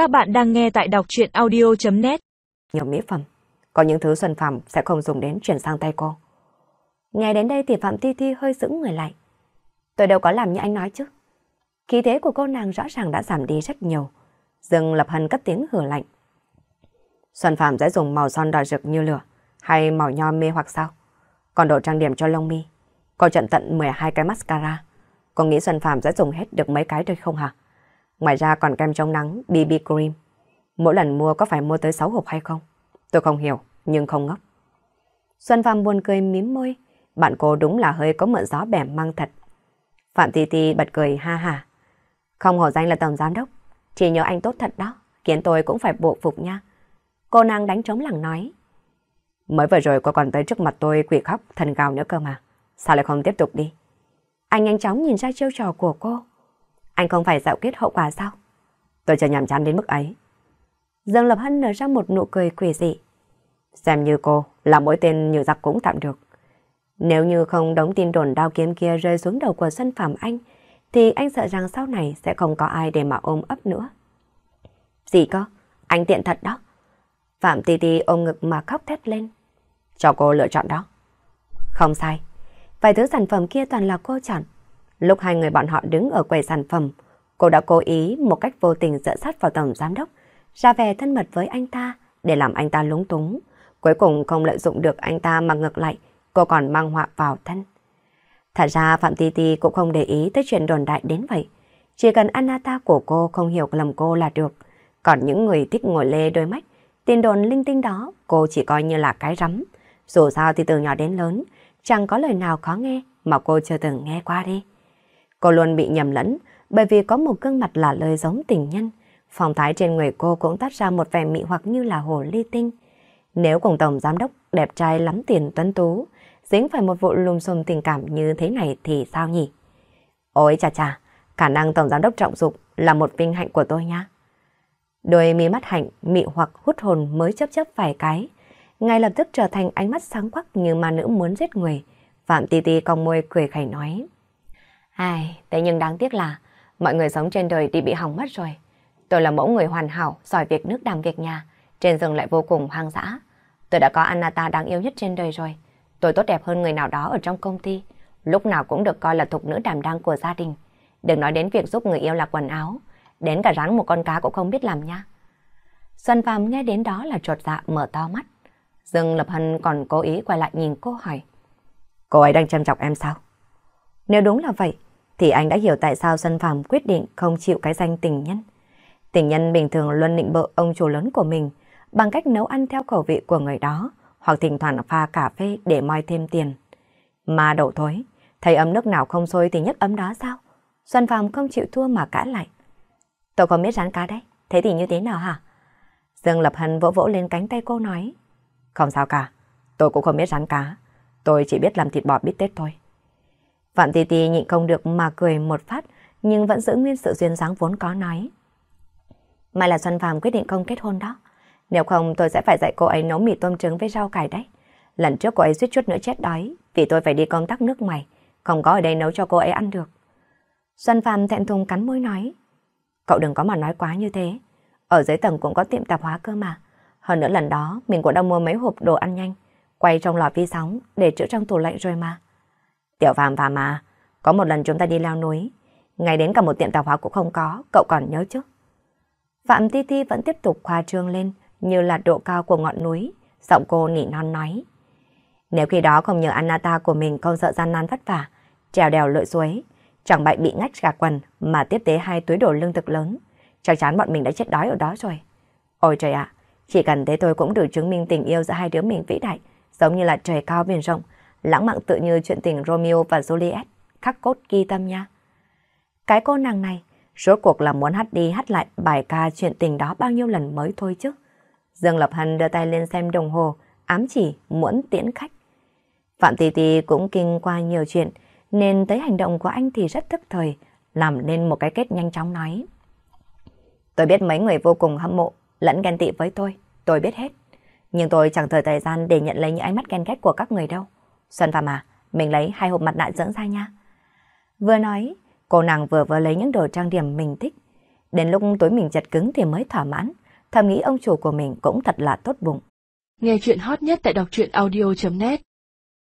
Các bạn đang nghe tại đọc truyện audio.net Nhiều mỹ phẩm, có những thứ Xuân Phạm sẽ không dùng đến chuyển sang tay cô. Nghe đến đây thì Phạm thi thi hơi sững người lại. Tôi đâu có làm như anh nói chứ. Khí thế của cô nàng rõ ràng đã giảm đi rất nhiều. Dương Lập Hân cất tiếng hửa lạnh. Xuân Phạm sẽ dùng màu son đỏ rực như lửa hay màu nho mê hoặc sao? Còn độ trang điểm cho lông mi, cô trận tận 12 cái mascara. Cô nghĩ Xuân Phạm sẽ dùng hết được mấy cái thôi không hả? Ngoài ra còn kem chống nắng, BB cream. Mỗi lần mua có phải mua tới 6 hộp hay không? Tôi không hiểu, nhưng không ngốc. Xuân Phạm buồn cười mím môi. Bạn cô đúng là hơi có mượn gió bẻ mang thật. Phạm Ti Ti bật cười ha ha. Không hổ danh là tổng giám đốc. Chỉ nhớ anh tốt thật đó, khiến tôi cũng phải bộ phục nha. Cô nàng đánh trống lẳng nói. Mới vừa rồi cô còn tới trước mặt tôi quỷ khóc, thần gào nữa cơ mà. Sao lại không tiếp tục đi? Anh nhanh chóng nhìn ra chiêu trò của cô. Anh không phải dạo kết hậu quả sao? Tôi chưa nhàm chán đến mức ấy. Dương Lập Hân nở ra một nụ cười quỷ dị. Xem như cô là mỗi tên như giặc cũng tạm được. Nếu như không đóng tin đồn đao kiếm kia rơi xuống đầu của Xuân Phạm Anh, thì anh sợ rằng sau này sẽ không có ai để mà ôm ấp nữa. Gì cơ? Anh tiện thật đó. Phạm Ti Ti ôm ngực mà khóc thét lên. Cho cô lựa chọn đó. Không sai. Vài thứ sản phẩm kia toàn là cô chọn. Lúc hai người bọn họ đứng ở quầy sản phẩm, cô đã cố ý một cách vô tình dựa sát vào tổng giám đốc, ra vẻ thân mật với anh ta để làm anh ta lúng túng. Cuối cùng không lợi dụng được anh ta mà ngược lại, cô còn mang họa vào thân. Thật ra Phạm Ti Ti cũng không để ý tới chuyện đồn đại đến vậy. Chỉ cần Anata của cô không hiểu lầm cô là được. Còn những người thích ngồi lê đôi mắt, tin đồn linh tinh đó cô chỉ coi như là cái rắm. Dù sao thì từ nhỏ đến lớn, chẳng có lời nào khó nghe mà cô chưa từng nghe qua đi. Cô luôn bị nhầm lẫn bởi vì có một gương mặt là lời giống tình nhân. Phong thái trên người cô cũng tắt ra một vẻ mị hoặc như là hồ ly tinh. Nếu cùng tổng giám đốc đẹp trai lắm tiền tuấn tú, dính phải một vụ lùm xùm tình cảm như thế này thì sao nhỉ? Ôi chà chà, khả năng tổng giám đốc trọng dục là một vinh hạnh của tôi nha. Đôi mí mắt hạnh, mị hoặc hút hồn mới chấp chấp vài cái. Ngay lập tức trở thành ánh mắt sáng quắc như ma nữ muốn giết người. Phạm Ti Ti cong môi cười khẩy nói. Ai, thế nhưng đáng tiếc là mọi người sống trên đời đi bị hỏng mất rồi. Tôi là mẫu người hoàn hảo, giỏi việc nước đảm việc nhà, trên rừng lại vô cùng hoang dã. Tôi đã có Anata đáng yêu nhất trên đời rồi. Tôi tốt đẹp hơn người nào đó ở trong công ty, lúc nào cũng được coi là thục nữ đảm đang của gia đình. Đừng nói đến việc giúp người yêu là quần áo, đến cả rắn một con cá cũng không biết làm nha. Xuân Phạm nghe đến đó là trột dạ mở to mắt. Dương Lập Hân còn cố ý quay lại nhìn cô hỏi. Cô ấy đang chăm chọc em sao? Nếu đúng là vậy, thì anh đã hiểu tại sao Xuân Phạm quyết định không chịu cái danh tình nhân. Tình nhân bình thường luôn định bợ ông chủ lớn của mình bằng cách nấu ăn theo khẩu vị của người đó hoặc thỉnh thoảng pha cà phê để moi thêm tiền. Mà đậu thối, thấy ấm nước nào không sôi thì nhất ấm đó sao? Xuân Phạm không chịu thua mà cãi lại. Tôi không biết rán cá đấy, thế thì như thế nào hả? Dương Lập Hân vỗ vỗ lên cánh tay cô nói. Không sao cả, tôi cũng không biết rán cá. Tôi chỉ biết làm thịt bò bít tết thôi. Phạm Tì Tì nhịn không được mà cười một phát, nhưng vẫn giữ nguyên sự duyên dáng vốn có nói. Mai là Xuân Phạm quyết định không kết hôn đó. Nếu không tôi sẽ phải dạy cô ấy nấu mì tôm trứng với rau cải đấy. Lần trước cô ấy suýt chút nữa chết đói vì tôi phải đi công tác nước ngoài, không có ở đây nấu cho cô ấy ăn được. Xuân Phạm thẹn thùng cắn môi nói. Cậu đừng có mà nói quá như thế. Ở dưới tầng cũng có tiệm tạp hóa cơ mà. Hơn nữa lần đó mình cũng đã mua mấy hộp đồ ăn nhanh, quay trong lò vi sóng để trữ trong tủ lạnh rồi mà. Tiểu Phạm phàm mà, có một lần chúng ta đi leo núi, ngay đến cả một tiệm tạp hóa cũng không có, cậu còn nhớ chứ? Phạm Ti Ti vẫn tiếp tục khoa trương lên như là độ cao của ngọn núi, giọng cô nỉ non nói. Nếu khi đó không nhờ Anata của mình không sợ gian nan vất vả, trèo đèo lội suối, chẳng bại bị ngách gà quần mà tiếp tế hai túi đồ lương thực lớn, chắc chắn bọn mình đã chết đói ở đó rồi. Ôi trời ạ, chỉ cần thế tôi cũng đủ chứng minh tình yêu giữa hai đứa mình vĩ đại, giống như là trời cao biển rộng, lãng mạn tự như chuyện tình Romeo và Juliet, khắc cốt ghi tâm nha. Cái cô nàng này, rốt cuộc là muốn hát đi hát lại bài ca chuyện tình đó bao nhiêu lần mới thôi chứ. Dương Lập Hân đưa tay lên xem đồng hồ, ám chỉ muốn tiễn khách. Phạm Tì Tì cũng kinh qua nhiều chuyện, nên tới hành động của anh thì rất thức thời, làm nên một cái kết nhanh chóng nói. Tôi biết mấy người vô cùng hâm mộ, lẫn ghen tị với tôi, tôi biết hết. Nhưng tôi chẳng thời thời gian để nhận lấy những ánh mắt ghen ghét của các người đâu. Xuân Phạm à, mình lấy hai hộp mặt nạ dưỡng da nha. Vừa nói, cô nàng vừa vừa lấy những đồ trang điểm mình thích. Đến lúc tối mình chật cứng thì mới thỏa mãn, thầm nghĩ ông chủ của mình cũng thật là tốt bụng. Nghe chuyện hot nhất tại đọc truyện audio.net